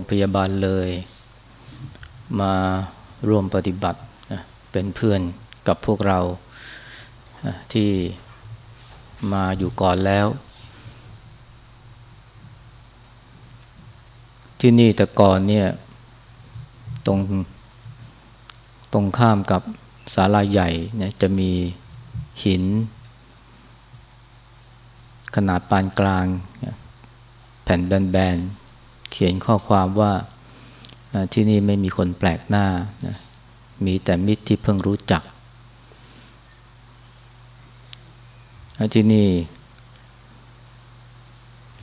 รงพยาบาลเลย มาร่วมปฏิบัติเป็นเพื่อนกับพวกเราที่มาอยู่ก่อนแล้ว ที่นี่แต่ก่อนเนี่ยตรงตรงข้ามกับศาลาใหญ่เนี่ยจะมีหิน ขนาดปานกลาง แผ่นแบนๆ เขียนข้อความว่าที่นี่ไม่มีคนแปลกหน้านะมีแต่มิตรที่เพิ่งรู้จัก ที่นี่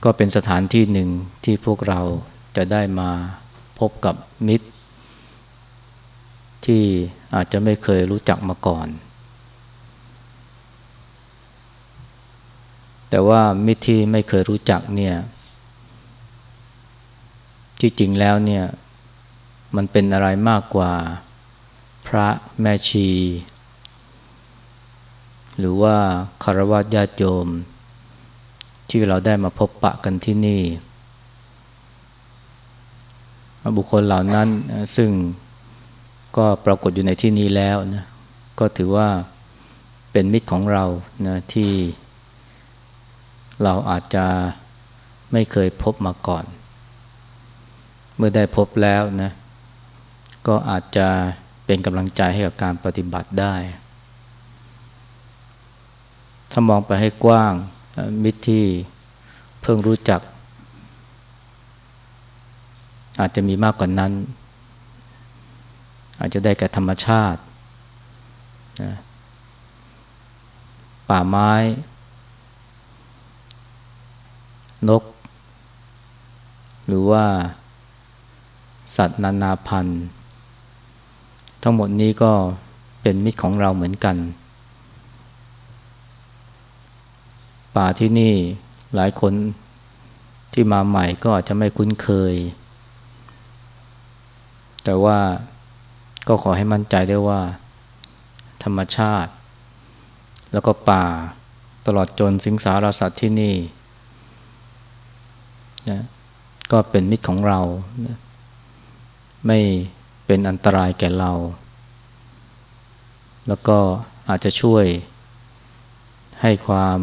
ก็เป็นสถานที่หนึ่งที่พวกเราจะได้มาพบกับมิตร ที่อาจจะไม่เคยรู้จักมาก่อน แต่ว่ามิตรที่ไม่เคยรู้จักเนี่ย ที่จริงแล้วเนี่ยมันเป็นอะไรมากกว่าพระแม่ชี หรือว่าคารวะญาติโยม ที่เราได้มาพบปะกันที่นี่ บุคคลเหล่านั้นซึ่งก็ปรากฏอยู่ในที่นี้แล้วนะก็ถือว่าเป็นมิตรของเรานะที่เราอาจจะไม่เคยพบมาก่อน เมื่อได้พบแล้วนะก็อาจจะเป็นกำลังใจให้กับการปฏิบัติได้ ถ้ามองไปให้กว้างมิตรที่เพิ่งรู้จัก อาจจะมีมากกว่านั้น อาจจะได้แก่ธรรมชาตินะป่าไม้ นก หรือว่า สัตว์นานาพันธุ์ ทั้งหมดนี้ก็เป็นมิตรของเราเหมือนกัน ป่าที่นี่หลายคนที่มาใหม่ก็อาจจะไม่คุ้นเคย แต่ว่าก็ขอให้มั่นใจได้ว่า ธรรมชาติ แล้วก็ป่าตลอดจนสิงสารสัตว์ที่นี่นะก็เป็นมิตรของเรานะ ไม่เป็นอันตรายแก่เรา แล้วก็อาจจะช่วยให้ความ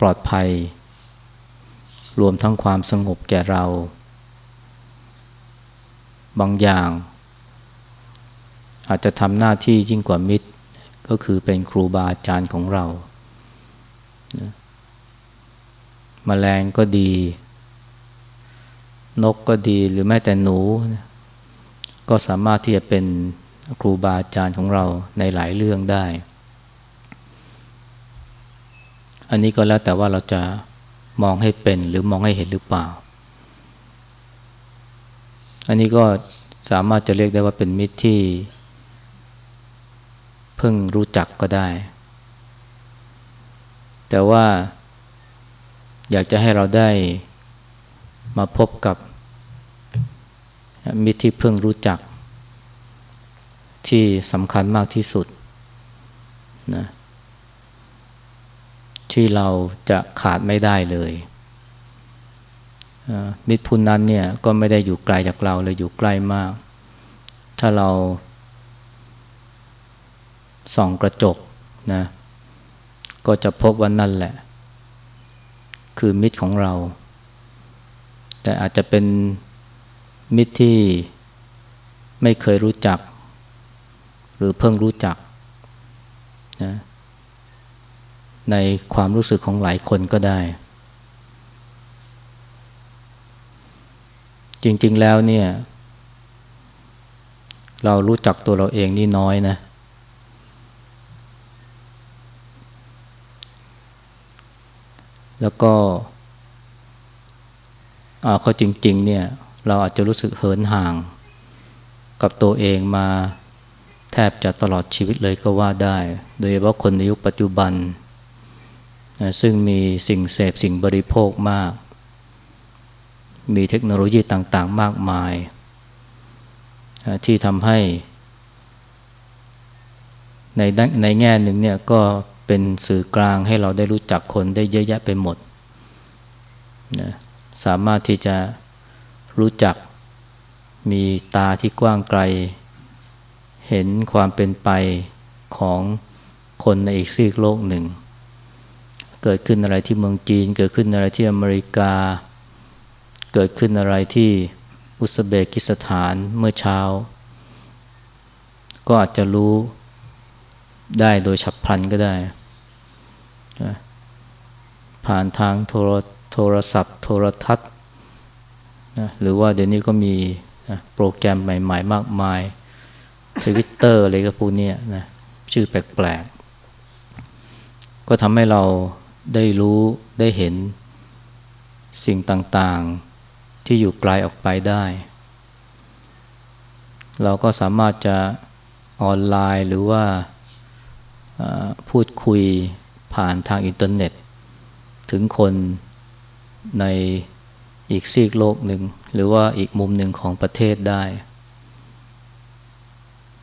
ปลอดภัย รวมทั้งความสงบแก่เรา บางอย่าง อาจจะทำหน้าที่ยิ่งกว่ามิตร ก็คือเป็นครูบาอาจารย์ของเรามแมลงก็ดี นกก็ดีหรือแม้แต่หนู ก็สามารถที่จะเป็นครูบาอาจารย์ของเราในหลายเรื่องได้ อันนี้ก็แล้วแต่ว่าเราจะมองให้เป็นหรือมองให้เห็นหรือเปล่า อันนี้ก็สามารถจะเรียกได้ว่าเป็นมิตรที่ เพิ่งรู้จักก็ได้ แต่ว่าอยากจะให้เราได้ มาพบกับมิตรที่เพิ่งรู้จัก ที่สำคัญมากที่สุดนะที่เราจะขาดไม่ได้เลยมิตรพูนนั้นเนี่ยก็ไม่ได้อยู่ไกลจากเราเลยอยู่ใกล้มาก ถ้าเราส่องกระจกนะก็จะพบว่านั่นแหละ คือมิตรของเรา แต่อาจจะเป็นมิตรที่ไม่เคยรู้จัก หรือเพิ่งรู้จักนะในความรู้สึกของหลายคนก็ได้ จริง ๆ แล้วเนี่ย เรารู้จักตัวเราเองนี่น้อยนะ แล้วก็ เอาเขาจริงๆเนี่ยเราอาจจะรู้สึกเหินห่าง กับตัวเองมาแทบจะตลอดชีวิตเลยก็ว่าได้ โดยเฉพาะคนในยุคปัจจุบัน ซึ่งมีสิ่งเสพสิ่งบริโภคมาก มีเทคโนโลยีต่างๆ มากมาย ที่ทำให้ ในในแง่หนึ่งเนี่ยก็เป็นสื่อกลางให้เราได้รู้จักคนได้เยอะแยะไปหมดนะ สามารถที่จะรู้จักมีตาที่กว้างไกล เห็นความเป็นไปของคนในอีกซีกโลกหนึ่ง เกิดขึ้นอะไรที่เมืองจีน เกิดขึ้นอะไรที่อเมริกา เกิดขึ้นอะไรที่อุซเบกิสถานเมื่อเช้า ก็อาจจะรู้ได้โดยฉับพลันก็ได้ ผ่านทางโทร โทรศัพท์ โทรทัศน์นะหรือว่าเดี๋ยวนี้ก็มีนะโปรแกรมใหม่ ๆ มากมายทวิตเตอร์อะไรก็พวกนี้นะชื่อแปลกๆ ก็ทำให้เราได้รู้ได้เห็นสิ่งต่างๆที่อยู่ไกลออกไปได้ เราก็สามารถจะออนไลน์หรือว่าพูดคุยผ่านทางอินเทอร์เน็ต ถึงคน ในอีกซีกโลกหนึ่ง หรือว่าอีกมุมหนึ่งของประเทศได้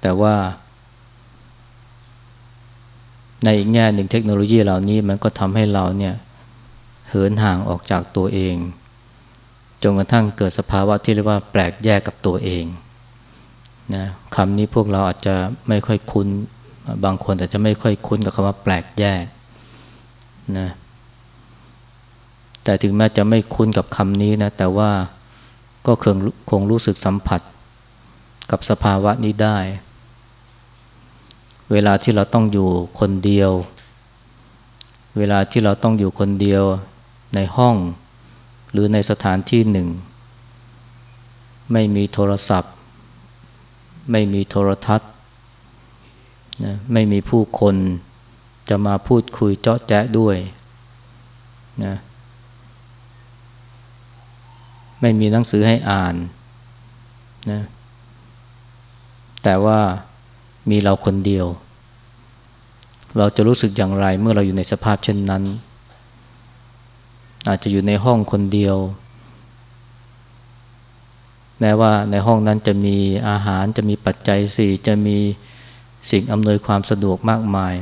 แต่ว่า ในอีกแง่หนึ่งเทคโนโลยีเหล่านี้มันก็ทำให้เราเนี่ยเหินห่างออกจากตัวเอง จนกระทั่งเกิดสภาวะที่เรียกว่าแปลกแยกกับตัวเองนะคำนี้พวกเราอาจจะไม่ค่อยคุ้น บางคนอาจจะไม่ค่อยคุ้นกับคำว่าแปลกแยกนะ แต่ถึงแม้จะไม่คุ้นกับคำนี้นะ แต่ว่าก็คงคงรู้สึกสัมผัสกับสภาวะนี้ได้ เวลาที่เราต้องอยู่คนเดียว เวลาที่เราต้องอยู่คนเดียวในห้อง หรือในสถานที่หนึ่ง ไม่มีโทรศัพท์ ไม่มีโทรทัศน์นะไม่มีผู้คนจะมาพูดคุยเจาะแจ๊ะด้วยนะ ไม่มีหนังสือให้อ่านนะแต่ว่ามีเราคนเดียว เราจะรู้สึกอย่างไรเมื่อเราอยู่ในสภาพเช่นนั้น อาจจะอยู่ในห้องคนเดียวแม้ว่าในห้องนั้นจะมีอาหารจะมีปัจจัยสี่จะมีสิ่งอำนวยความสะดวกมากมาย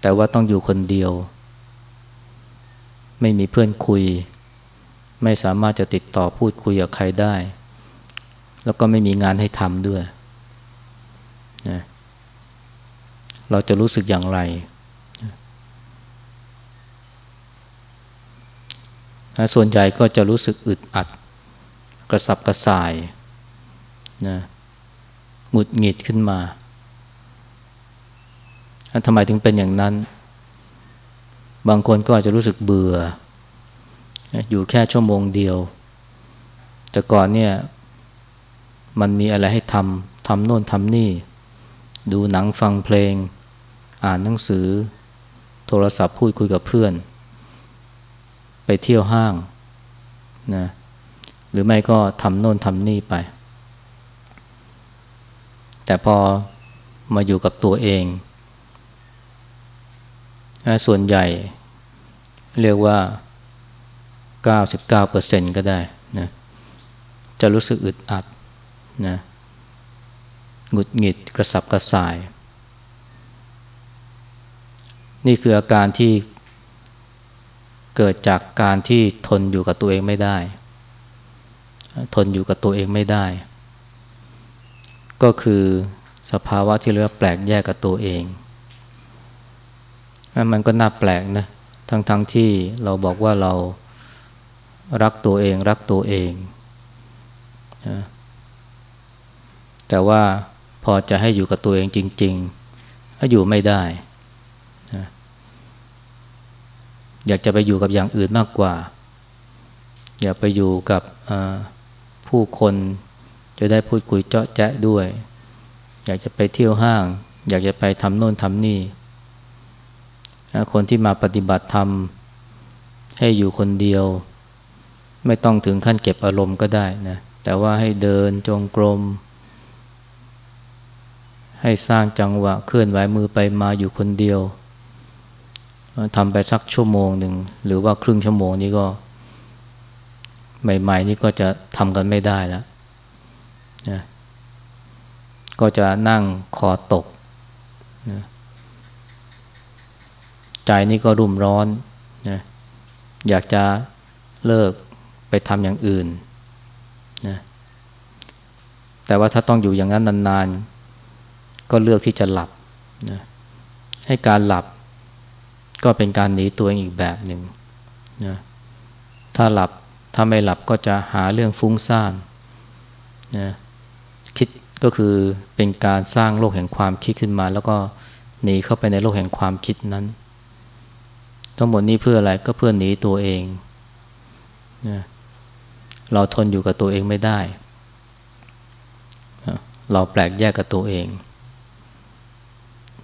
แต่ว่าต้องอยู่คนเดียว ไม่มีเพื่อนคุย ไม่สามารถจะติดต่อพูดคุยกับใครได้ แล้วก็ไม่มีงานให้ทำด้วยนะเราจะรู้สึกอย่างไรนะส่วนใหญ่ก็จะรู้สึกอึดอัด กระสับกระส่ายนะหงุดหงิดขึ้นมาทำไมถึงเป็นอย่างนั้น บางคนก็อาจจะรู้สึกเบื่อ อยู่แค่ชั่วโมงเดียว แต่ก่อนเนี่ยมันมีอะไรให้ทำทำโน่นทำนี่ ดูหนังฟังเพลง อ่านหนังสือ โทรศัพท์พูดคุยกับเพื่อน ไปเที่ยวห้างนะหรือไม่ก็ทำโน่นทำนี่ไป แต่พอมาอยู่กับตัวเอง ส่วนใหญ่เรียกว่า 99%ก็ได้นะจะรู้สึกอึดอัดนะหงุดหงิดกระสับกระส่าย นี่คืออาการที่เกิดจากการที่ทนอยู่กับตัวเองไม่ได้ ทนอยู่กับตัวเองไม่ได้ ก็คือสภาวะที่เรียกว่าแปลกแยกกับตัวเอง มันก็น่าแปลกนะ ทั้งๆทที่เราบอกว่าเรา รักตัวเอง รักตัวเองนะแต่ว่าพอจะให้อยู่กับตัวเองจริงๆก็อยู่ไม่ได้นะอยากจะไปอยู่กับอย่างอื่นมากกว่า อยากไปอยู่กับผู้คนจะได้พูดคุยเจาะแจ๊ะด้วย อยากจะไปเที่ยวห้าง อยากจะไปทำโน่นทำนี่คนที่มาปฏิบัติธรรมให้อยู่คนเดียว ไม่ต้องถึงขั้นเก็บอารมณ์ก็ได้นะแต่ว่าให้เดินจงกรม ให้สร้างจังหวะเคลื่อนไหวมือไปมาอยู่คนเดียวทำไปสักชั่วโมงหนึ่งหรือว่าครึ่งชั่วโมงนี้ก็ ใหม่ ๆ นี่ก็จะทำกันไม่ได้แล้วนะก็จะนั่งคอตกนะใจนี่ก็รุ่มร้อนนะอยากจะเลิก ไปทำอย่างอื่นนะแต่ว่าถ้าต้องอยู่อย่างนั้นนานๆ ก็เลือกที่จะหลับนะให้การหลับก็เป็นการหนีตัวเองอีกแบบหนึ่งนะถ้าหลับถ้าไม่หลับก็จะหาเรื่องฟุ้งซ่านนะคิดก็คือเป็นการสร้างโลกแห่งความคิดขึ้นมา แล้วก็หนีเข้าไปในโลกแห่งความคิดนั้น ทั้งหมดนี้เพื่ออะไรก็เพื่อหนีตัวเองนะ เราทนอยู่กับตัวเองไม่ได้ เราแปลกแยกกับตัวเอง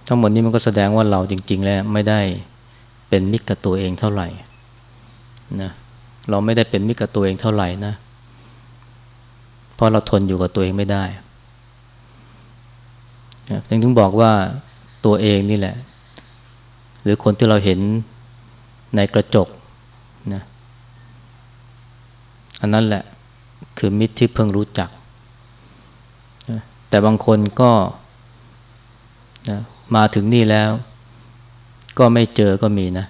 ทั้งหมดนี้มันก็แสดงว่าเราจริง ๆ แล้วไม่ได้เป็นมิตรกับตัวเองเท่าไหร่นะเราไม่ได้เป็นมิตรกับตัวเองเท่าไหร่นะ เพราะเราทนอยู่กับตัวเองไม่ได้จึงถึงบอกว่าตัวเองนี่แหละ หรือคนที่เราเห็นในกระจกนะ อันนั้นแหละคือมิตรที่เพิ่งรู้จัก แต่บางคนก็นะมาถึงนี่แล้ว ก็ไม่เจอก็มีนะ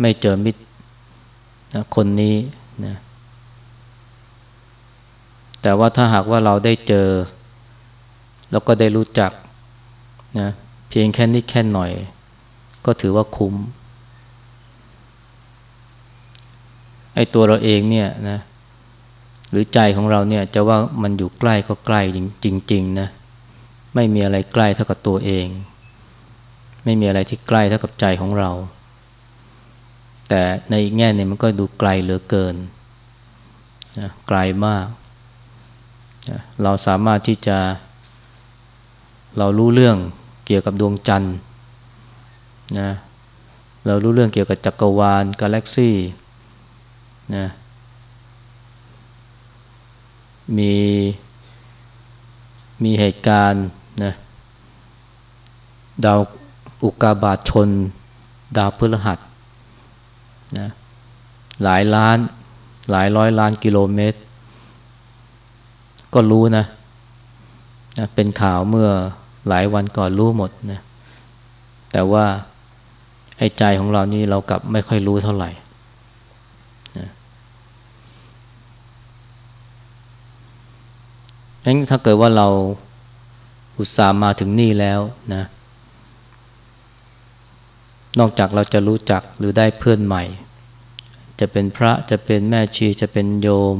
ไม่เจอมิตรนะคนนี้นะแต่ว่าถ้าหากว่าเราได้เจอ แล้วก็ได้รู้จักนะเพียงแค่นี้แค่หน่อย ก็ถือว่าคุ้ม ไอ้ตัวเราเองเนี่ยนะหรือใจของเราเนี่ยจะว่ามันอยู่ใกล้ก็ใกล้จริงๆนะไม่มีอะไรใกล้เท่ากับตัวเอง ไม่มีอะไรที่ใกล้เท่ากับใจของเรา แต่ในอีกแง่เนึงมันก็ดูไกลเหลือเกินนะไกลมากนะเราสามารถที่จะเรารู้เรื่องเกี่ยวกับดวงจันทร์นะเรารู้เรื่องเกี่ยวกับจักรวาลกาแล็กซี่ นะมีมีเหตุการณ์นะดาวอุกาบาตชน ดาวพฤหัสนะหลายล้าน หลายร้อยล้านกิโลเมตร ก็รู้นะนะ เป็นข่าวเมื่อหลายวันก่อนรู้หมดนะแต่ว่าไอ้ใจของเรานี่เรากลับไม่ค่อยรู้เท่าไหร่นะ งั้นถ้าเกิดว่าเราอุตส่าห์มาถึงนี่แล้วนะ นอกจากเราจะรู้จักหรือได้เพื่อนใหม่ จะเป็นพระจะเป็นแม่ชีจะเป็นโยม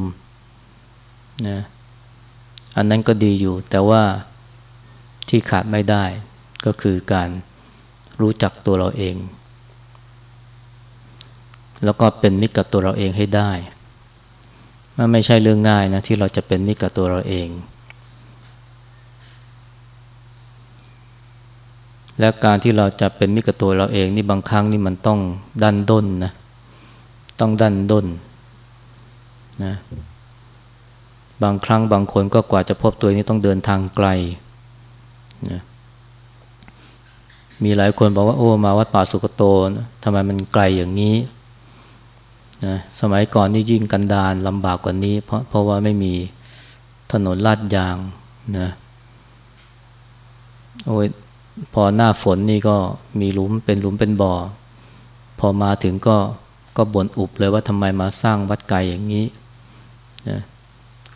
นะอันนั้นก็ดีอยู่ แต่ว่าที่ขาดไม่ได้ก็คือการรู้จักตัวเราเอง แล้วก็เป็นมิตรกับตัวเราเองให้ได้ มันไม่ใช่เรื่องง่ายนะที่เราจะเป็นมิตรกับตัวเราเอง และการที่เราจะเป็นมิตรกับตัวเราเองนี่บางครั้งนี่มันต้องดันด้นนะต้องดันด้นนะบางครั้งบางคนก็กว่าจะพบตัวนี้ต้องเดินทางไกลนะมีหลายคนบอกว่าโอ้มาวัดป่าสุกโตนะทำไมมันไกลอย่างนี้นะสมัยก่อนนี่ยิ่งกันดารลำบากกว่านี้ เพราะเพราะว่าไม่มีถนนลาดยางนะโอ้ย พอหน้าฝนนี่ก็มีหลุมเป็นหลุมเป็นบ่อ พอมาถึงก็ก็บ่นอุบเลยว่าทำไมมาสร้างวัดไกลอย่างนี้นะ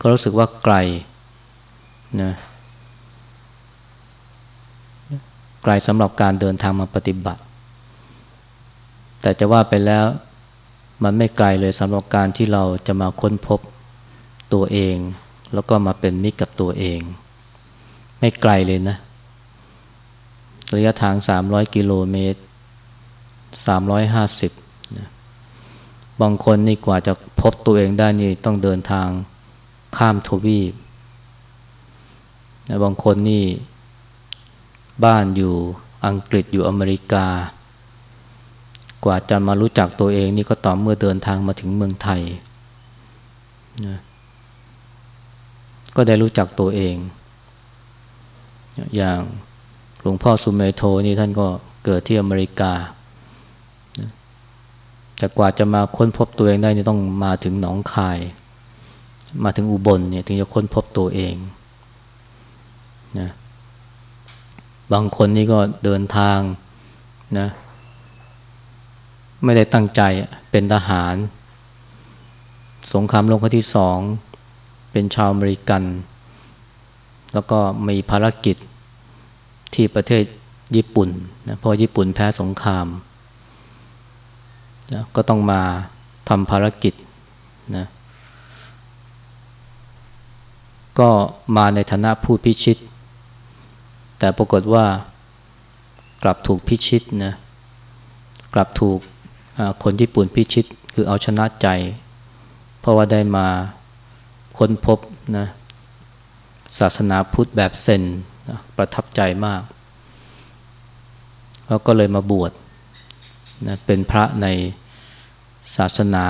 ก็รู้สึกว่าไกลนะไกลสำหรับการเดินทางมาปฏิบัติ แต่จะว่าไปแล้วมันไม่ไกลเลยสำหรับการที่เราจะมาค้นพบตัวเอง แล้วก็มาเป็นมิตรกับตัวเอง ไม่ไกลเลยนะ ระยะทาง 300 กิโลเมตร 350นะบางคนนี่กว่าจะพบตัวเองได้นี่ต้องเดินทางข้ามทวีปนะบางคนนี่บ้านอยู่อังกฤษอยู่อเมริกา กว่าจะมารู้จักตัวเองนี่ก็ต่อเมื่อเดินทางมาถึงเมืองไทยนะก็ได้รู้จักตัวเอง อย่าง หลวงพ่อสุเมโทนี่ท่านก็เกิดที่อเมริกา แต่กว่าจะมาค้นพบตัวเองได้นี่ต้องมาถึงหนองคาย มาถึงอุบลเนี่ยถึงจะค้นพบตัวเองนะบางคนนี่ก็เดินทางนะไม่ได้ตั้งใจเป็นทหาร สงครามโลกครั้งที่สอง เป็นชาวอเมริกัน แล้วก็มีภารกิจ ที่ประเทศญี่ปุ่นนะเพราะญี่ปุ่นแพ้สงครามนะก็ต้องมาทำภารกิจนะก็มาในฐานะผู้พิชิต แต่ปรากฏว่ากลับถูกพิชิตนะกลับถูกคนญี่ปุ่นพิชิตคือเอาชนะใจ เพราะว่าได้มาค้นพบนะศาสนาพุทธแบบเซน นะประทับใจมากแล้วก็เลยมาบวชนะเป็นพระในศาสนา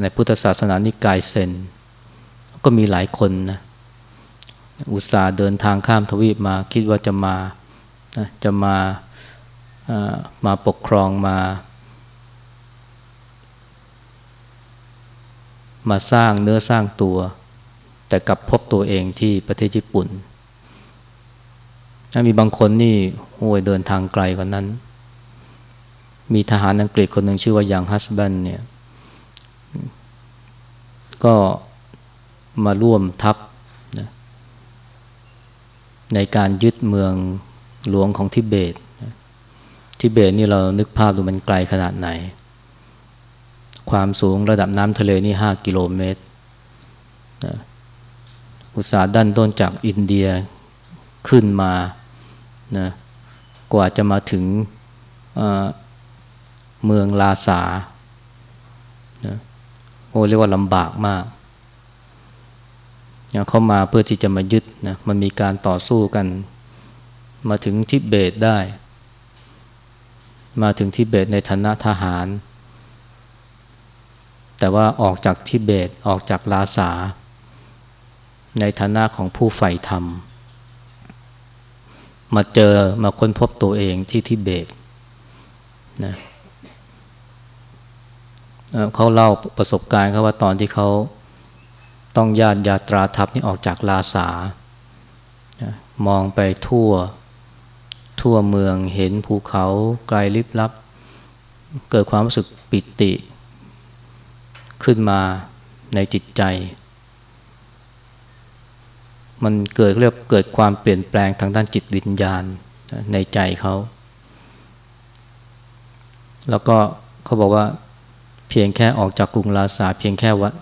ในพุทธศาสนานิกายเซนก็มีหลายคนนะอุตส่าห์เดินทางข้ามทวีปมาคิดว่าจะมาจะมามาปกครองมา มาสร้างเนื้อสร้างตัว แต่กลับพบตัวเองที่ประเทศญี่ปุ่น มีบางคนนี่โอ้ยเดินทางไกลกว่านั้น มีทหารอังกฤษคนหนึ่งชื่อว่ายังฮัสบันเนี่ย ก็มาร่วมทัพนะในการยึดเมืองหลวงของทิเบตทิเบตนี่เรานึกภาพดูมันไกลขนาดไหน ความสูงระดับน้ำทะเลนี่ห้ากิโลเมตรนะอุตสาห์ดันต้นจากอินเดียขึ้นมา นะกว่าจะมาถึงเมืองลาสานะโอ้เรียกว่าลำบากมากเขามาเพื่อที่จะมายึดนะมันมีการต่อสู้กัน มาถึงทิเบตได้ มาถึงทิเบตในฐานะทหาร แต่ว่าออกจากทิเบตออกจากลาสา ในฐานะของผู้ใฝ่ธรรม มาเจอมาค้นพบตัวเองที่ทิเบตนะเขาเล่าประสบการณ์เขาว่าตอนที่เขาต้องญาติยาตราทัพนี่ออกจากลาสามองไปทั่วทั่วเมืองเห็นภูเขาไกลลิบลับ เกิดความรู้สึกปิติ ขึ้นมาในจิตใจ มันเกิดเรียกเกิดความเปลี่ยนแปลงทางด้านจิตวิญญาณในใจเขา แล้วก็เขาบอกว่าเพียงแค่ออกจากกรุงลาสาเพียงแค่วัด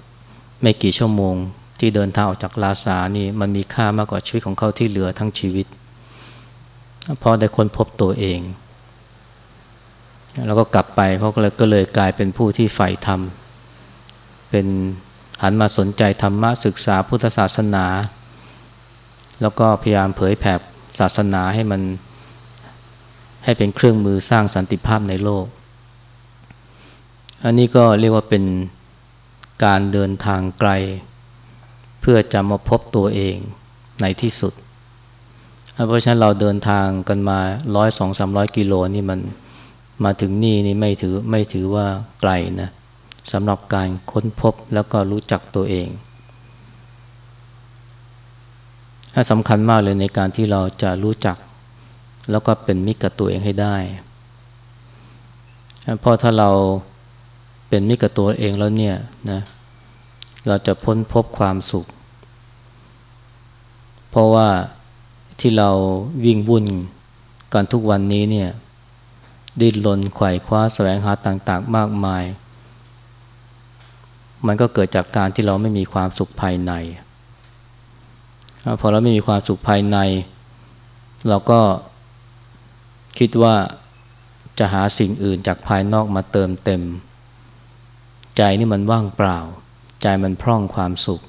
ไม่กี่ชั่วโมงที่เดินทางออกจากลาสานี่มันมีค่ามากกว่าชีวิตของเขาที่เหลือทั้งชีวิตเพราะได้ค้นพบตัวเอง แล้วก็กลับไปเขาก็เลยก็เลยกลายเป็นผู้ที่ใฝ่ธรรม เป็นหันมาสนใจธรรมะศึกษาพุทธศาสนา แล้วก็พยายามเผยแผ่ศาสนาให้มัน ให้เป็นเครื่องมือสร้างสันติภาพในโลก อันนี้ก็เรียกว่าเป็นการเดินทางไกล เพื่อจะมาพบตัวเองในที่สุด เพราะฉะนั้นเราเดินทางกันมาร้อยสองสามร้อยกิโลนี่มันมาถึงนี่นี่ไม่ถือไม่ถือว่าไกลนะสำหรับการค้นพบแล้วก็รู้จักตัวเอง สำคัญมากเลยในการที่เราจะรู้จัก แล้วก็เป็นมิตรกับตัวเองให้ได้ เพราะถ้าเราเป็นมิตรกับตัวเองแล้วเนี่ยนะเราจะพ้นพบความสุข เพราะว่าที่เราวิ่งวุ่นกันทุกวันนี้เนี่ย ดิ้นรนไขว่คว้าแสวงหาต่างๆ มากมาย มันก็เกิดจากการที่เราไม่มีความสุขภายใน พอเราไม่มีความสุขภายใน เราก็คิดว่าจะหาสิ่งอื่นจากภายนอกมาเติมเต็ม ใจนี่มันว่างเปล่า ใจมันพร่องความสุข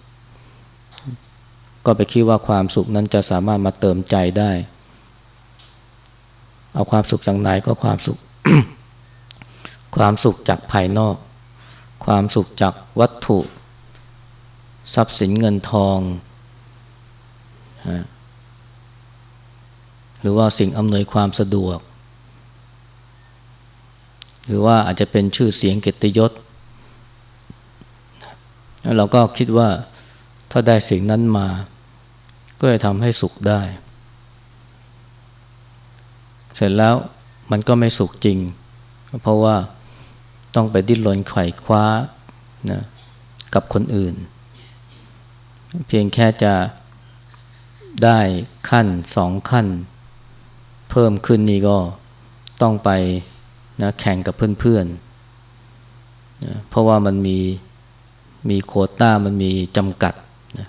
ก็ไปคิดว่าความสุขนั้นจะสามารถมาเติมใจได้ เอาความสุขจากไหนก็ความสุข ความสุขจากภายนอก ความสุขจากวัตถุ ทรัพย์สินเงินทอง หรือว่าสิ่งอำนวยความสะดวก หรือว่าอาจจะเป็นชื่อเสียงเกียรติยศเราก็คิดว่าถ้าได้สิ่งนั้นมา ก็จะทำให้สุขได้ เสร็จแล้วมันก็ไม่สุขจริง เพราะว่าต้องไปดิ้นรนไขว่คว้านะกับคนอื่น เพียงแค่จะ ได้ขั้นสองขั้น เพิ่มขึ้นนี่ก็ต้องไปนะแข่งกับเพื่อนๆนะเพราะว่ามันมีมีโคต้ามันมีจำกัดนะ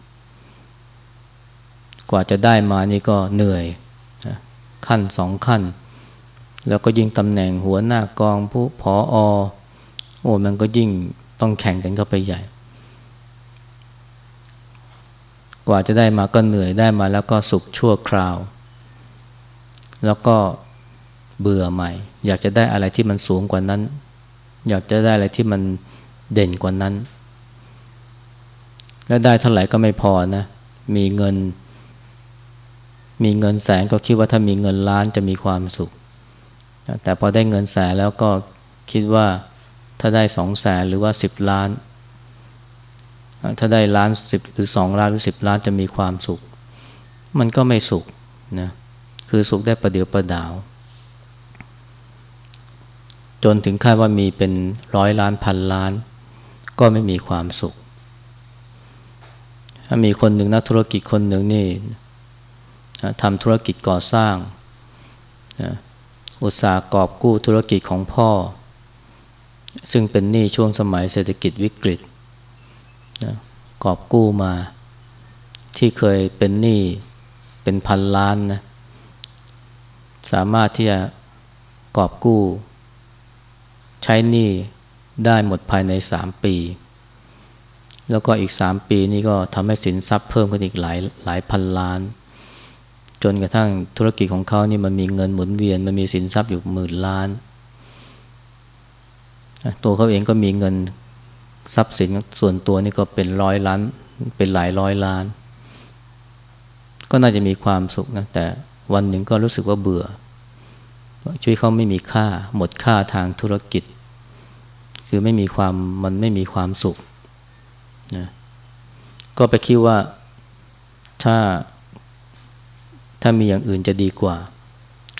กว่าจะได้มานี่ก็เหนื่อยนะขั้นสองขั้น แล้วก็ยิ่งตำแหน่งหัวหน้ากองผู้พออโอ้มันก็ยิ่งต้องแข่งกันเข้าไปใหญ่ กว่าจะได้มาก็เหนื่อยได้มาแล้วก็สุขชั่วคราว แล้วก็เบื่อใหม่ อยากจะได้อะไรที่มันสูงกว่านั้น อยากจะได้อะไรที่มันเด่นกว่านั้น แล้วได้เท่าไหร่ก็ไม่พอนะ มีเงิน มีเงินแสนก็คิดว่าถ้ามีเงินล้านจะมีความสุข แต่พอได้เงินแสนแล้วก็คิดว่าถ้าได้สองแสนหรือว่าสิบล้าน ถ้าได้ล้านสิบหรือสองล้านหรือสิบล้านจะมีความสุข มันก็ไม่สุขนะคือสุขได้ประเดี๋ยวประดาว จนถึงคาดว่ามีเป็นร้อยล้านพันล้าน ก็ไม่มีความสุข ถ้ามีคนหนึ่งนักธุรกิจคนหนึ่งนี่ทำธุรกิจก่อสร้างอุตสาหกอบกู้ธุรกิจของพ่อ ซึ่งเป็นหนี้ช่วงสมัยเศรษฐกิจวิกฤต กอบกู้มา ที่เคยเป็นหนี้เป็นพันล้านนะสามารถที่จะกอบกู้ ใช้หนี้ได้หมดภายในสามปี แล้วก็อีกสามปีนี่ก็ทำให้สินทรัพย์เพิ่มขึ้นอีกหลายหลายพันล้าน จนกระทั่งธุรกิจของเขานี่มันมีเงินหมุนเวียน มันมีสินทรัพย์อยู่หมื่นล้าน ตัวเขาเองก็มีเงิน ทรัพย์สินส่วนตัวนี่ก็เป็นร้อยล้าน เป็นหลายร้อยล้าน ก็น่าจะมีความสุขนะ แต่วันหนึ่งก็รู้สึกว่าเบื่อชีวิตเขาไม่มีค่า หมดค่าทางธุรกิจ คือไม่มีความมันไม่มีความสุขนะก็ไปคิดว่าถ้า ถ้ามีอย่างอื่นจะดีกว่า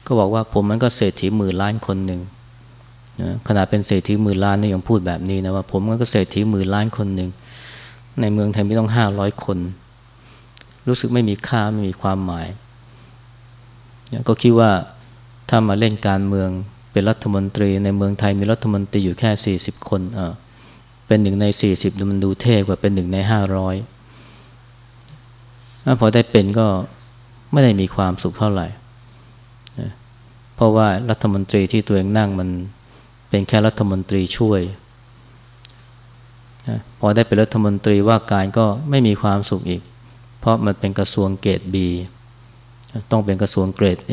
ก็บอกว่าผมมันก็เศรษฐีหมื่นล้านคนหนึ่ง นะขนาดเป็นเศรษฐีหมื่นล้านนี่ยังพูดแบบนี้นะว่าผมก็เศรษฐีหมื่นล้านคนหนึ่งในเมืองไทยไม่ต้องห้าร้อยคน รู้สึกไม่มีค่าไม่มีความหมาย ก็คิดว่าถ้ามาเล่นการเมืองเป็นรัฐมนตรี ในเมืองไทยมีรัฐมนตรีอยู่แค่สี่สิบคนเออเป็นหนึ่งในสี่สิบมันดูเท่กว่าเป็นหนึ่งในห้าร้อยพอได้เป็นก็ไม่ได้มีความสุขเท่าไหร่ เพราะว่ารัฐมนตรีที่ตัวเองนั่งมัน เป็นแค่รัฐมนตรีช่วยนะพอได้เป็นรัฐมนตรีว่าการก็ไม่มีความสุขอีก เพราะมันเป็นกระทรวงเกรด B ต้องเป็นกระทรวงเกรด A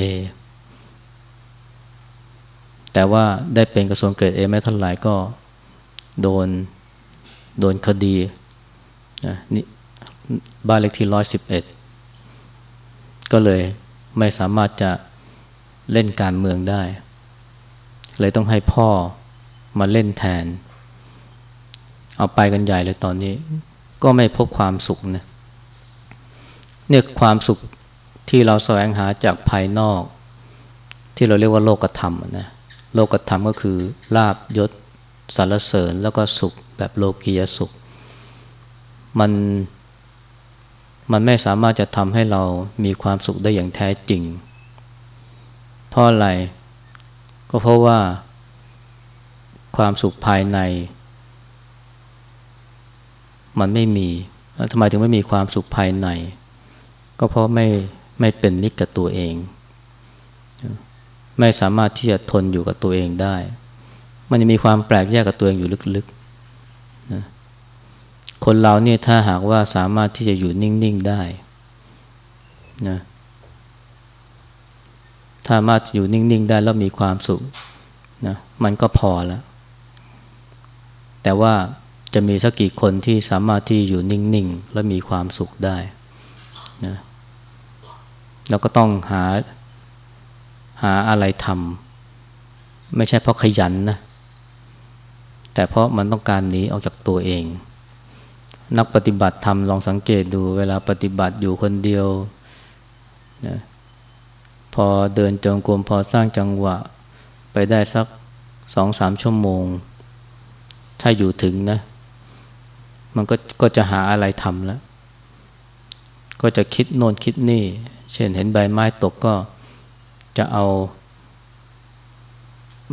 แต่ว่าได้เป็นกระทรวงเกรด A ไม่เท่าไหร่ก็โดนโดนคดีนะนี่บ้านเลขที่ร้อยสิบเอ็ดก็เลยไม่สามารถจะเล่นการเมืองได้ เลยต้องให้พ่อมาเล่นแทน เอาไปกันใหญ่เลยตอนนี้ ก็ไม่พบความสุขนะเนี่ยความสุขที่เราแสวงหาจากภายนอก ที่เราเรียกว่าโลกธรรมนะโลกธรรมก็คือลาบยศสารเสริญแล้วก็สุขแบบโลกียสุข มันมันไม่สามารถจะทำให้เรามีความสุขได้อย่างแท้จริง เพราะอะไร ก็เพราะว่าความสุขภายใน มันไม่มีทำไมถึงไม่มีความสุขภายใน ก็เพราะไม่ไม่เป็นมิตรกับตัวเอง ไม่สามารถที่จะทนอยู่กับตัวเองได้ มันจะมีความแปลกแยกกับตัวเองอยู่ลึกๆนะคนเราเนี่ยถ้าหากว่าสามารถที่จะอยู่นิ่งๆได้นะ ถ้ามาอยู่นิ่งๆได้แล้วมีความสุขนะมันก็พอแล้ว แต่ว่าจะมีสักกี่คนที่สามารถที่อยู่นิ่งๆ และมีความสุขได้นะเราก็ต้องหาหาอะไรทำไม่ใช่เพราะขยันนะ แต่เพราะมันต้องการหนีออกจากตัวเอง นักปฏิบัติธรรมลองสังเกตดูเวลาปฏิบัติอยู่คนเดียวนะ พอเดินจงกรมพอสร้างจังหวะ ไปได้สักสองสามชั่วโมง ถ้าอยู่ถึงนะ มันก็ก็จะหาอะไรทำแล้ว ก็จะคิดโน่นคิดนี่ เช่นเห็นใบไม้ตกก็จะเอา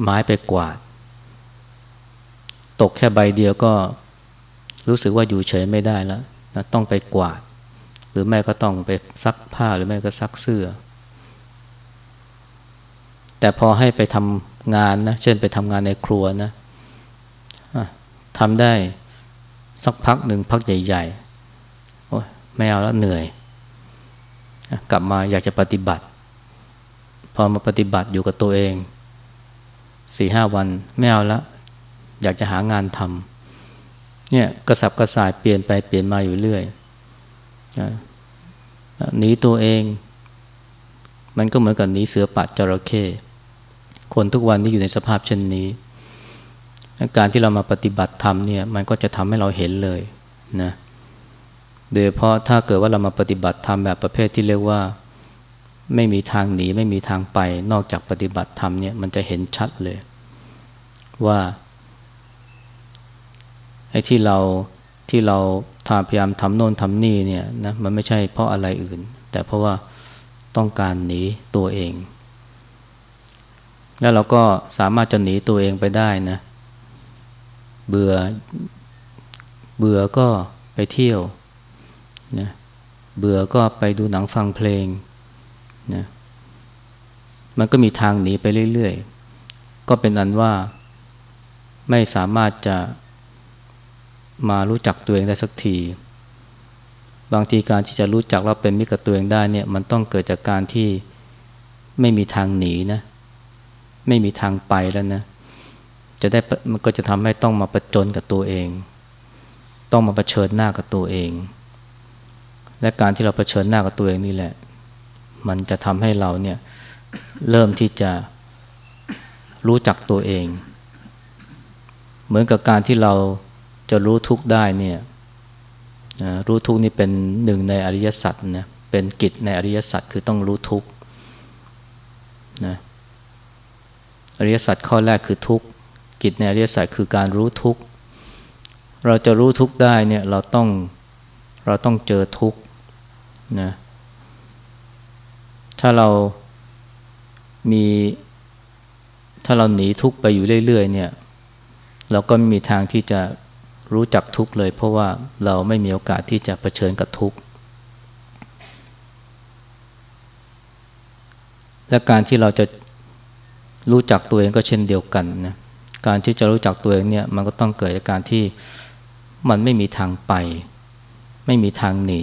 ไม้ไปกวาด ตกแค่ใบเดียวก็รู้สึกว่าอยู่เฉยไม่ได้แล้วนะต้องไปกวาด หรือแม่ก็ต้องไปซักผ้าหรือแม่ก็ซักเสื้อ แต่พอให้ไปทำงานนะ เช่นไปทำงานในครัวนะทำได้สักพักหนึ่งพักใหญ่ๆโอ้ยไม่เอาแล้วเหนื่อย กลับมาอยากจะปฏิบัติ พอมาปฏิบัติอยู่กับตัวเองสี่ห้าวันไม่เอาละอยากจะหางานทำเนี่ยกระสับกระส่ายเปลี่ยนไปเปลี่ยนมาอยู่เรื่อยหนีตัวเอง มันก็เหมือนกับหนีเสือปัดจระเข้ คนทุกวันที่อยู่ในสภาพเช่นนี้การที่เรามาปฏิบัติธรรมเนี่ยมันก็จะทำให้เราเห็นเลยนะโดยเพราะถ้าเกิดว่าเรามาปฏิบัติธรรมแบบประเภทที่เรียกว่า ไม่มีทางหนีไม่มีทางไป นอกจากปฏิบัติธรรมเนี่ยมันจะเห็นชัดเลย ว่าไอ้ที่เราที่เราทาพยายามทำโน่นทำนี่เนี่ยนะมันไม่ใช่เพราะอะไรอื่น แต่เพราะว่าต้องการหนีตัวเอง แล้วเราก็สามารถจะหนีตัวเองไปได้นะ เบื่อ เบื่อก็ไปเที่ยวนะเบื่อก็ไปดูหนังฟังเพลงนะมันก็มีทางหนีไปเรื่อยๆ ก็เป็นอันว่าไม่สามารถจะมารู้จักตัวเองได้สักที บางทีการที่จะรู้จักเราเป็นมิตรกับตัวเองได้เนี่ย มันต้องเกิดจากการที่ไม่มีทางหนีนะ ไม่มีทางไปแล้วนะ จะได้มันก็จะทำให้ต้องมาประจนกับตัวเอง ต้องมาเผชิญหน้ากับตัวเอง และการที่เราเผชิญหน้ากับตัวเองนี่แหละ มันจะทำให้เราเนี่ยเริ่มที่จะรู้จักตัวเอง เหมือนกับการที่เราจะรู้ทุกได้เนี่ยรู้ทุกนี่เป็นหนึ่งในอริยสัจนะเป็นกิจในอริยสัจคือต้องรู้ทุกนะ อริยสัจข้อแรกคือทุกข์กิจในอริยสัจคือการรู้ทุกข์เราจะรู้ทุกข์ได้เนี่ยเราต้องเราต้องเจอทุกข์นะถ้าเรามีถ้าเราหนีทุกข์ไปอยู่เรื่อยๆเนี่ย เราก็ไม่มีทางที่จะรู้จักทุกข์เลย เพราะว่าเราไม่มีโอกาสที่จะะเผชิญกับทุกข์และการที่เราจะ รู้จักตัวเองก็เช่นเดียวกันนะการที่จะรู้จักตัวเองเนี่ยมันก็ต้องเกิดจากการที่มันไม่มีทางไป ไม่มีทางหนี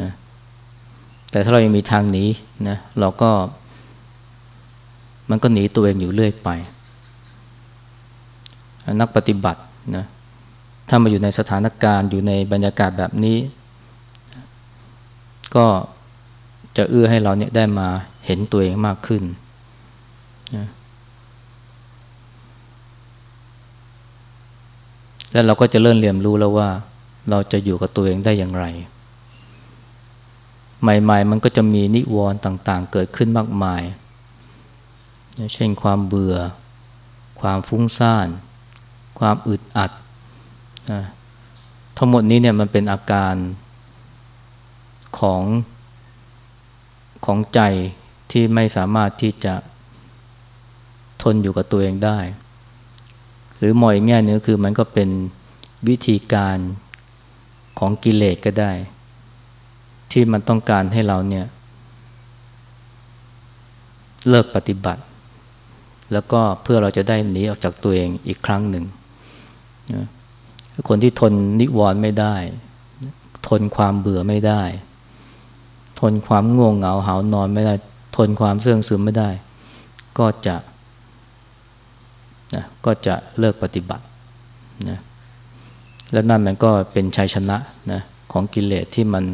นะแต่ถ้าเรายังมีทางหนีนะเราก็ มันก็หนีตัวเองอยู่เรื่อยไป นักปฏิบัตินะถ้ามาอยู่ในสถานการณ์อยู่ในบรรยากาศแบบนี้ ก็จะเอื้อให้เราเนี่ยได้มาเห็นตัวเองมากขึ้น นะแล้วเราก็จะเริ่มเรียนรู้แล้วว่า เราจะอยู่กับตัวเองได้อย่างไร ใหม่ ๆ มันก็จะมีนิวรณ์ต่าง ๆ เกิดขึ้นมากมาย เช่นความเบื่อ ความฟุ้งซ่าน ความอึดอัด ทั้งหมดนี้เนี่ยมันเป็นอาการของของใจที่ไม่สามารถที่จะ ทนอยู่กับตัวเองได้ หรือมองอีกแง่นึงคือมันก็เป็นวิธีการของกิเลสก็ได้ ที่มันต้องการให้เราเนี่ย เลิกปฏิบัติ แล้วก็เพื่อเราจะได้หนีออกจากตัวเองอีกครั้งหนึ่งคนที่ทนนิวรณ์ไม่ได้ ทนความเบื่อไม่ได้ ทนความง่วงเหงาหานอนไม่ได้ ทนความเสื่องซึมไม่ได้ ก็จะ นะก็จะเลิกปฏิบัตินะและนั่นมันก็เป็นชัยชนะนะของกิเลสที่มัน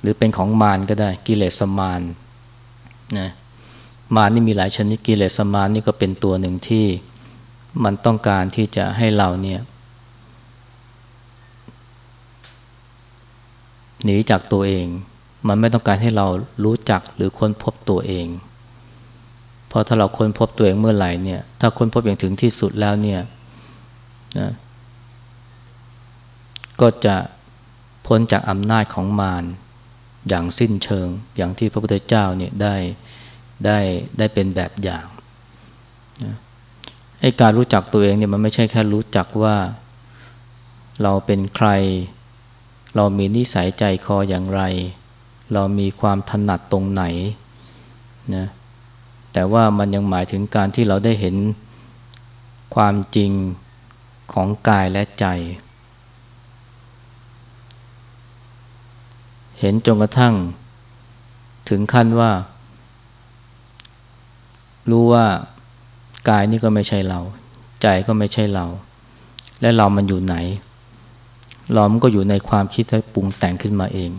หรือเป็นของมารก็ได้กิเลสมารนะมารนี่มีหลายชนิดกิเลสมารนี่ก็เป็นตัวหนึ่งที่มันต้องการที่จะให้เราเนี่ยหนีจากตัวเอง มันไม่ต้องการให้เรารู้จักหรือค้นพบตัวเอง พราะถ้าเราค้นพบตัวเองเมื่อไหร่เนี่ยถ้าค้นพบอย่างถึงที่สุดแล้วเนี่ยนะก็จะพ้นจากอำนาจของมารอย่างสิ้นเชิง อย่างที่พระพุทธเจ้าเนี่ยได้ได้ได้เป็นแบบอย่างนะไอ้การรู้จักตัวเองเนี่ยมันไม่ใช่แค่รู้จักว่าเราเป็นใคร เรามีนิสัยใจคออย่างไร เรามีความถนัดตรงไหนนะ แต่ว่ามันยังหมายถึงการที่เราได้เห็นความจริงของกายและใจ เห็นจนกระทั่ง ถึงขั้นว่า รู้ว่ากายนี่ก็ไม่ใช่เรา ใจก็ไม่ใช่เรา และเรามันอยู่ไหนเรามันก็อยู่ในความคิดที่ปรุงแต่งขึ้นมาเอง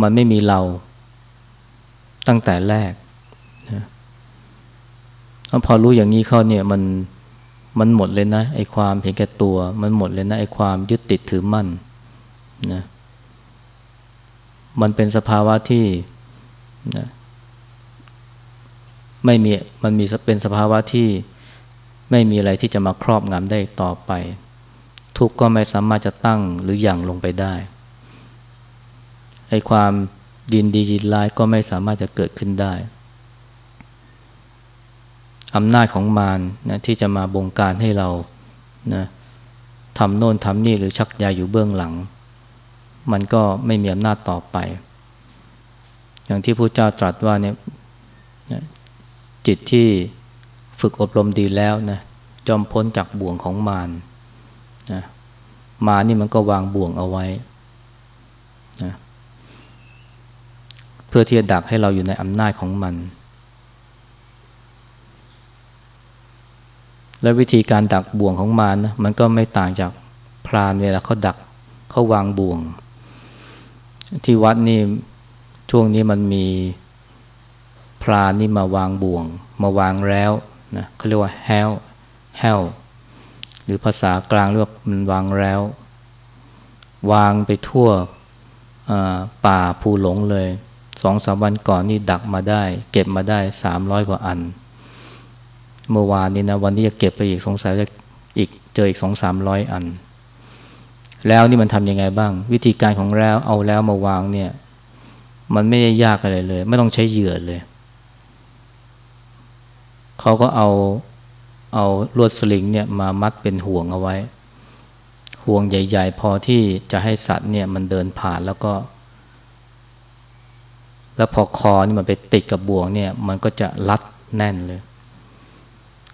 มันไม่มีเราตั้งแต่แรก นะพอรู้อย่างนี้เข้าเนี่ยมันมันหมดเลยนะไอ้ความเห็นแก่ตัว มันหมดเลยนะไอ้ความยึดติดถือมั่นนะมันเป็นสภาวะที่นะไม่มีมันมีเป็นสภาวะที่ไม่มีอะไรที่จะมาครอบงำได้ต่อไป ทุกข์ก็ไม่สามารถจะตั้งหรือหยั่งลงไปได้ไอ้ความยินดียินร้ายก็ไม่สามารถจะเกิดขึ้นได้ อำนาจของมารนะที่จะมาบงการให้เรานะทำโน่นทำนี่หรือชักยาอยู่เบื้องหลัง มันก็ไม่มีอำนาจต่อไป อย่างที่พระเจ้าตรัสว่าเนี่ยจิตที่ฝึกอบรมดีแล้วนะจอมพ้นจากบ่วงของมารนะมานี่มันก็วางบ่วงเอาไว้นะเพื่อที่จะดักให้เราอยู่ในอำนาจของมัน และวิธีการดักบ่วงของมารนะมันก็ไม่ต่างจากพรานเวลาเขาดักเขาวางบ่วง ที่วัดนี่ช่วงนี้มันมีพรานนี่มาวางบ่วง มาวางแล้วนะเขาเรียกว่าแฮลแฮลหรือภาษากลางเรียกว่ามันวางแล้ว วางไปทั่วป่าภูหลงเลยสองสามวันก่อนนี่ดักมาได้ เก็บมาได้สามร้อยกว่าอัน เมื่อวานนี้นะวันนี้จะเก็บไปอีกสงสัยจะอีกเจออีกสองสามร้อยอัน แล้วนี่มันทำยังไงบ้าง วิธีการของแล้วเอาแล้วมาวางเนี่ย มันไม่ได้ยากอะไรเลย ไม่ต้องใช้เหยื่อเลย เขาก็เอาเอาลวดสลิงเนี่ยมามัดเป็นห่วงเอาไว้ ห่วงใหญ่ ๆ พอที่จะให้สัตว์เนี่ยมันเดินผ่านแล้วก็ แล้วพอคอนี่มันไปติดกับบ่วงเนี่ย มันก็จะรัดแน่นเลย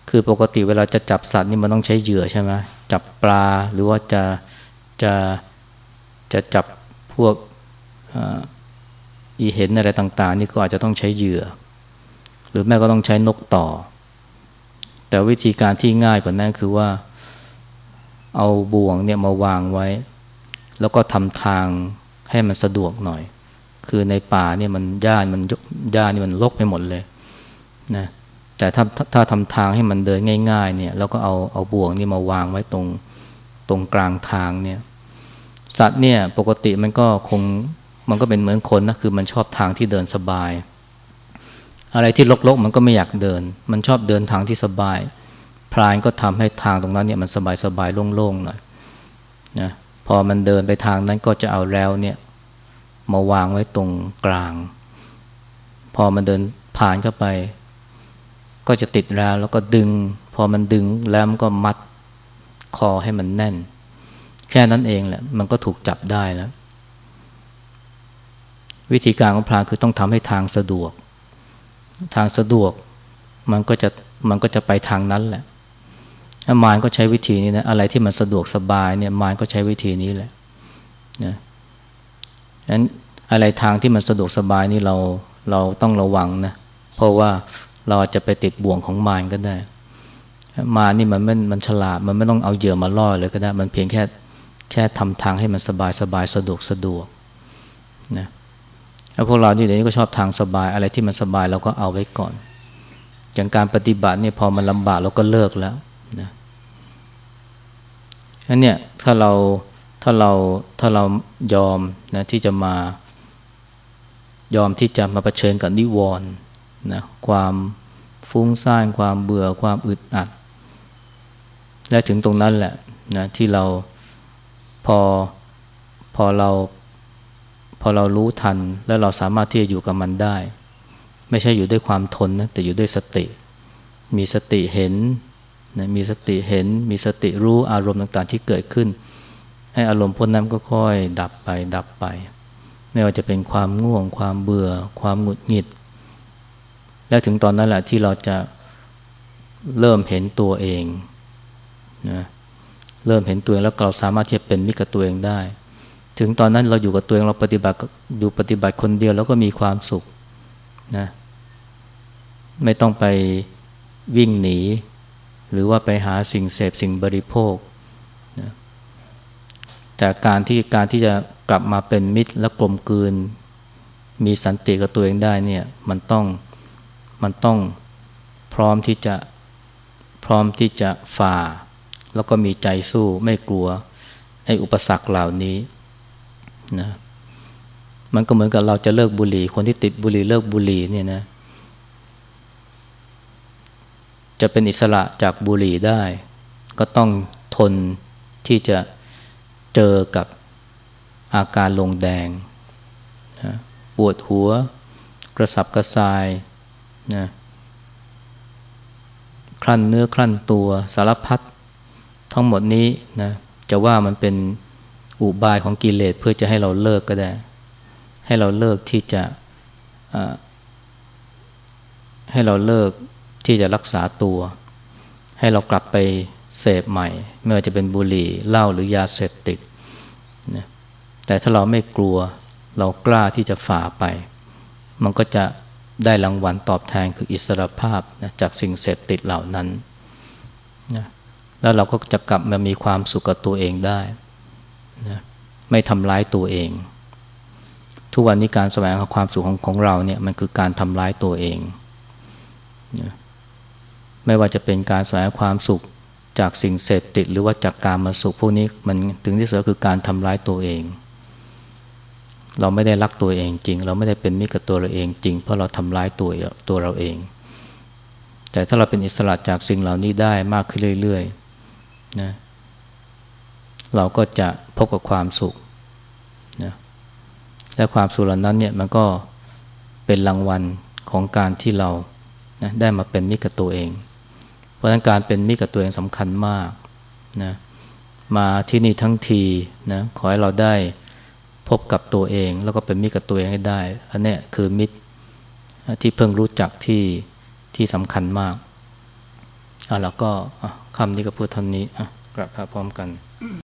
คือปกติเวลาจะจับสัตว์นี่มันต้องใช้เหยื่อใช่ไหมจับปลาหรือว่าจะจะจะจับพวกอีเห็นอะไรต่าง ๆ นี่ก็อาจจะต้องใช้เหยื่อ หรือแม่ก็ต้องใช้นกต่อ แต่วิธีการที่ง่ายกว่านั้นคือว่า เอาบ่วงเนี่ยมาวางไว้ แล้วก็ทำทางให้มันสะดวกหน่อย คือในป่าเนี่ยมันหญ้ามันหญ้านี่มันรกไปหมดเลยนะ แต่ถ้าถ้าทำทางให้มันเดินง่าย ๆ เนี่ยแล้วก็เอาเอาบ่วงนี่มาวางไว้ตรงตรงกลางทางเนี่ย สัตว์เนี่ยปกติมันก็คงมันก็เป็นเหมือนคนนะคือมันชอบทางที่เดินสบาย อะไรที่ลกๆมันก็ไม่อยากเดิน มันชอบเดินทางที่สบาย พรานก็ทำให้ทางตรงนั้นเนี่ยมันสบายๆโล่งๆหน่อยนะพอมันเดินไปทางนั้นก็จะเอาแล้วเนี่ยมาวางไว้ตรงกลาง พอมันเดินผ่านเข้าไป ก็จะติดแล้วแล้วก็ดึง พอมันดึงแล้วมันก็มัดคอให้มันแน่น แค่นั้นเองแหละ มันก็ถูกจับได้แล้ว วิธีการของพรานคือต้องทำให้ทางสะดวก ทางสะดวกมันก็จะมันก็จะไปทางนั้นแหละมารก็ใช้วิธีนี้นะอะไรที่มันสะดวกสบายเนี่ยมารก็ใช้วิธีนี้แหละนะนั้นอะไรทางที่มันสะดวกสบายนี่เราเราต้องระวังนะเพราะว่า เราอาจจะไปติดบ่วงของมารก็ได้ มานี่มันไม่มันฉลาดมันไม่ต้องเอาเหยื่อมาล่อเลยก็ได้ มันเพียงแค่แค่ทำทางให้มันสบายสบายสะดวกสะดวกนะแล้วพวกเราที่เดี๋ยวนี้ก็ชอบทางสบายอะไรที่มันสบายเราก็เอาไว้ก่อน อย่างการปฏิบัติเนี่ยพอมันลำบากเราก็เลิกแล้วนะอันเนี้ยถ้าเราถ้าเราถ้าเรายอมนะที่จะมายอมที่จะมาเผชิญกับนิวรณ์ นะความฟุ้งซ่านความเบื่อความอึดอัด และถึงตรงนั้นแหละนะที่เราพอพอเราพอเรารู้ทันแล้วเราสามารถที่จะอยู่กับมันได้ ไม่ใช่อยู่ด้วยความทนนะแต่อยู่ด้วยสติ มีสติเห็นนะมีสติเห็น มีสติรู้อารมณ์ต่างๆที่เกิดขึ้น ให้อารมณ์พวกนั้นก็ค่อยดับไปดับไป ไม่ว่าจะเป็นความง่วง ความเบื่อ ความหงุดหงิด และถึงตอนนั้นแหละที่เราจะเริ่มเห็นตัวเองนะเริ่มเห็นตัวเองแล้วเราสามารถที่จะเป็นมิตรกับตัวเองได้ ถึงตอนนั้นเราอยู่กับตัวเองเราปฏิบัติอยู่ปฏิบัติคนเดียวแล้วก็มีความสุขนะไม่ต้องไปวิ่งหนี หรือว่าไปหาสิ่งเสพสิ่งบริโภคนะแต่การที่การที่จะกลับมาเป็นมิตรและกลมกลืน มีสันติกับตัวเองได้เนี่ยมันต้อง มันต้องพร้อมที่จะพร้อมที่จะฝ่า แล้วก็มีใจสู้ไม่กลัวไอ้อุปสรรคเหล่านี้นะมันก็เหมือนกับเราจะเลิกบุหรี่ คนที่ติดบุหรี่เลิกบุหรี่เนี่ยนะ จะเป็นอิสระจากบุหรี่ได้ ก็ต้องทนที่จะเจอกับอาการลงแดงนะปวดหัว กระสับกระส่าย นะคลั่นเนื้อคลั่นตัวสารพัดทั้งหมดนี้นะจะว่ามันเป็นอุบายของกิเลสเพื่อจะให้เราเลิกก็ได้ ให้เราเลิกที่จะให้เราเลิกที่จะรักษาตัว ให้เรากลับไปเสพใหม่ ไม่ว่าจะเป็นบุหรี่เหล้าหรือยาเสพติดนะแต่ถ้าเราไม่กลัวเรากล้าที่จะฝ่าไป มันก็จะ ได้รางวัลตอบแทนคืออิสรภาพนะจากสิ่งเสพติดเหล่านั้นนะแล้วเราก็จะกลับมามีความสุขกับตัวเองได้นะไม่ทำร้ายตัวเอง ทุกวันนี้การแสวงหาความสุขของของเราเนี่ยมันคือการทำร้ายตัวเองนะไม่ว่าจะเป็นการแสวงความสุขจากสิ่งเสพติด หรือว่าจากการมาสุขพวกนี้มันถึงที่สุดคือการทำร้ายตัวเอง เราไม่ได้รักตัวเองจริง เราไม่ได้เป็นมิตรกับตัวเราเองจริง เพราะเราทำร้ายตัวตัวเราเอง แต่ถ้าเราเป็นอิสระจากสิ่งเหล่านี้ได้มากขึ้นเรื่อยๆนะเราก็จะพบกับความสุขนะและความสุขเหล่านั้นเนี่ยมันก็เป็นรางวัลของการที่เรานะได้มาเป็นมิตรกับตัวเอง เพราะฉะนั้นการเป็นมิตรกับตัวเองสำคัญมากนะมาที่นี่ทั้งทีนะขอให้เราได้ พบกับตัวเอง แล้วก็เป็นมิตรกับตัวเองให้ได้ อันนี้คือมิตรที่เพิ่งรู้จักที่ที่สำคัญมากอะแล้วก็คำนี้ก็พูดเท่านี้อะกลับพร้อมกัน